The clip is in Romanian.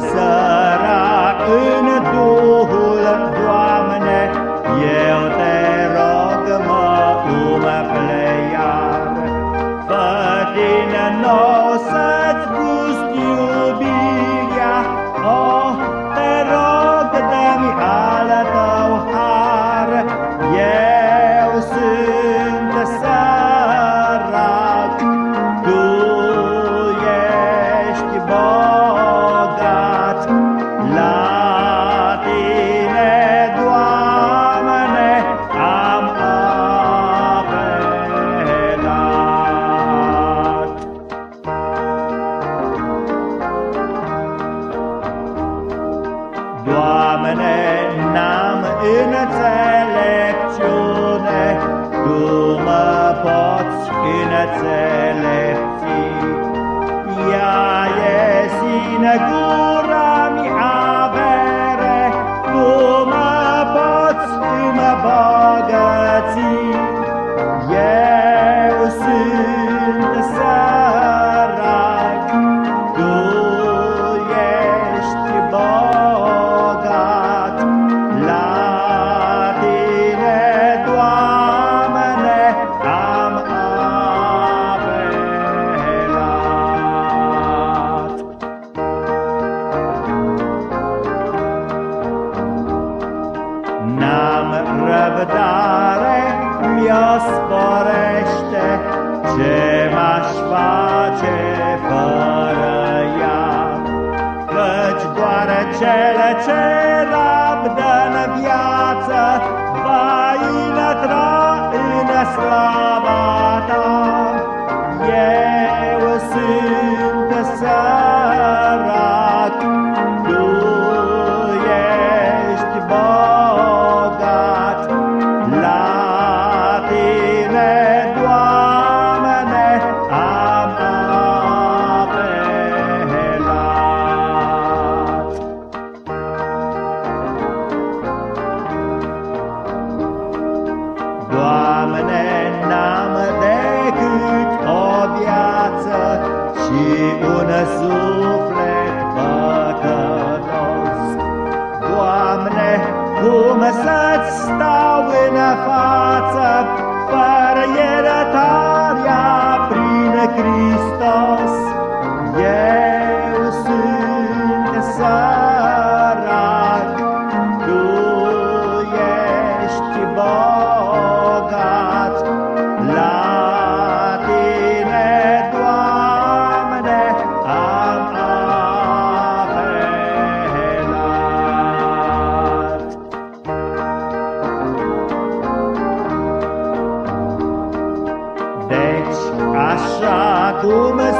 Kısarak önü Doamne, n-am înțelepciune, Tu mă poți înțelepți. Ea e singura răbdare mi-o sporește, ce m-aș face fără ea. Căci doar cele ce rabdă în viață, va inătra în slava azul. 我们。